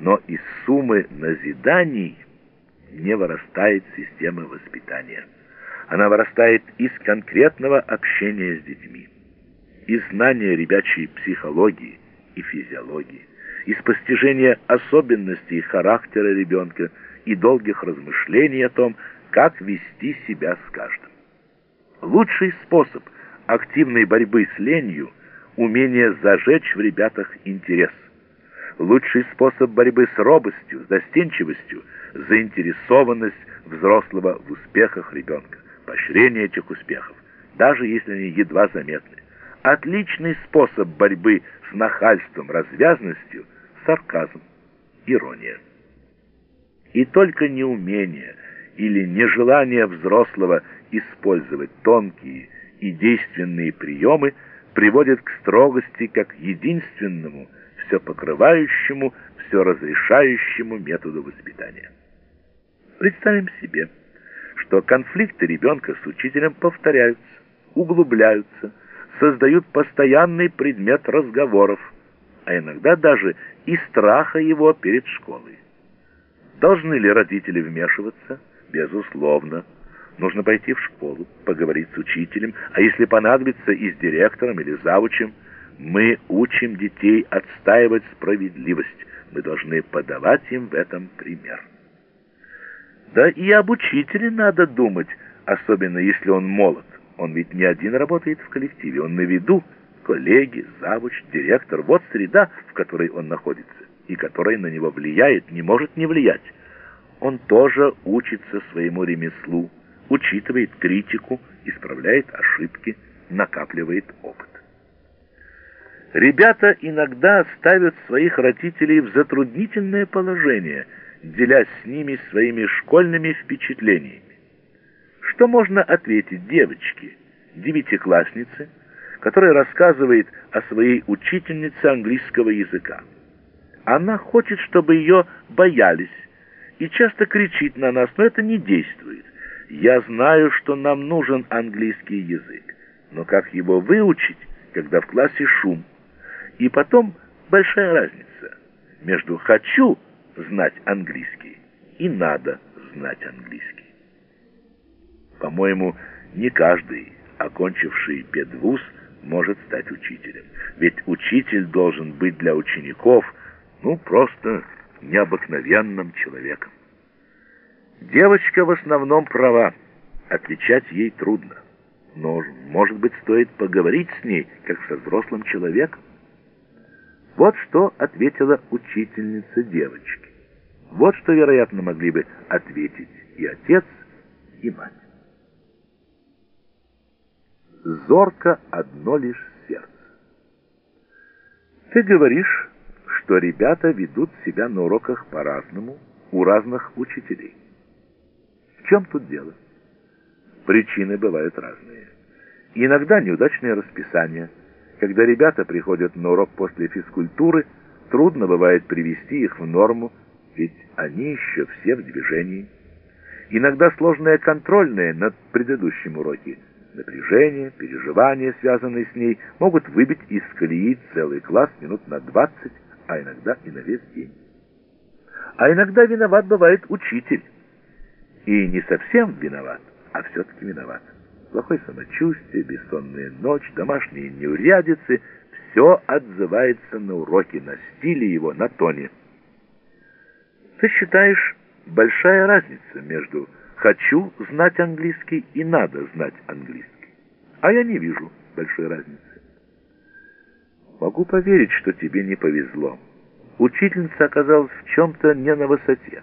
но из суммы назиданий не вырастает система воспитания. Она вырастает из конкретного общения с детьми, из знания ребячей психологии и физиологии, из постижения особенностей характера ребенка и долгих размышлений о том, как вести себя с каждым. Лучший способ активной борьбы с ленью – умение зажечь в ребятах интерес. Лучший способ борьбы с робостью, застенчивостью – заинтересованность взрослого в успехах ребенка, поощрение этих успехов, даже если они едва заметны. Отличный способ борьбы с нахальством, развязностью – сарказм, ирония. И только неумение или нежелание взрослого использовать тонкие и действенные приемы приводит к строгости как единственному, все покрывающему, все разрешающему методу воспитания. Представим себе, что конфликты ребенка с учителем повторяются, углубляются, создают постоянный предмет разговоров, а иногда даже и страха его перед школой. Должны ли родители вмешиваться? Безусловно. Нужно пойти в школу, поговорить с учителем, а если понадобится и с директором или завучем. Мы учим детей отстаивать справедливость. Мы должны подавать им в этом пример. Да и об учителе надо думать, особенно если он молод. Он ведь не один работает в коллективе, он на виду. Коллеги, завуч, директор. Вот среда, в которой он находится, и которая на него влияет, не может не влиять. Он тоже учится своему ремеслу учитывает критику, исправляет ошибки, накапливает опыт. Ребята иногда ставят своих родителей в затруднительное положение, делясь с ними своими школьными впечатлениями. Что можно ответить девочке, девятикласснице, которая рассказывает о своей учительнице английского языка? Она хочет, чтобы ее боялись, и часто кричит на нас, но это не действует. Я знаю, что нам нужен английский язык, но как его выучить, когда в классе шум? И потом большая разница между «хочу» знать английский и «надо знать английский». По-моему, не каждый, окончивший педвуз, может стать учителем. Ведь учитель должен быть для учеников, ну, просто необыкновенным человеком. Девочка в основном права, отвечать ей трудно. Но, может быть, стоит поговорить с ней, как со взрослым человеком? Вот что ответила учительница девочки. Вот что, вероятно, могли бы ответить и отец, и мать. Зорко одно лишь сердце. Ты говоришь, что ребята ведут себя на уроках по-разному у разных учителей чем тут дело? Причины бывают разные. Иногда неудачное расписание. Когда ребята приходят на урок после физкультуры, трудно бывает привести их в норму, ведь они еще все в движении. Иногда сложное контрольное над предыдущим уроке. Напряжение, переживания, связанные с ней, могут выбить из колеи целый класс минут на 20, а иногда и на весь день. А иногда виноват бывает учитель и не совсем виноват, а все-таки виноват. Плохое самочувствие, бессонная ночь, домашние неурядицы — все отзывается на уроке, на стиле его, на тоне. Ты считаешь, большая разница между «хочу знать английский» и «надо знать английский». А я не вижу большой разницы. Могу поверить, что тебе не повезло. Учительница оказалась в чем-то не на высоте.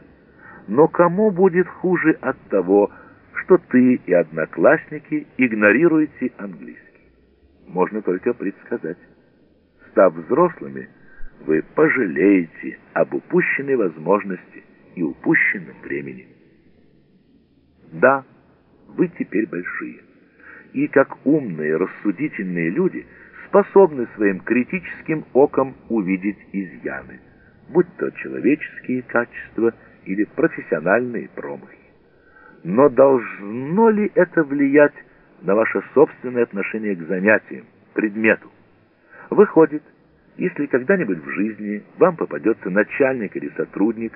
Но кому будет хуже от того, что ты и одноклассники игнорируете английский? Можно только предсказать. Став взрослыми, вы пожалеете об упущенной возможности и упущенном времени. Да, вы теперь большие. И как умные, рассудительные люди способны своим критическим оком увидеть изъяны, будь то человеческие качества или профессиональные промахи. Но должно ли это влиять на ваше собственное отношение к занятиям, предмету? Выходит, Если когда-нибудь в жизни вам попадется начальник или сотрудник,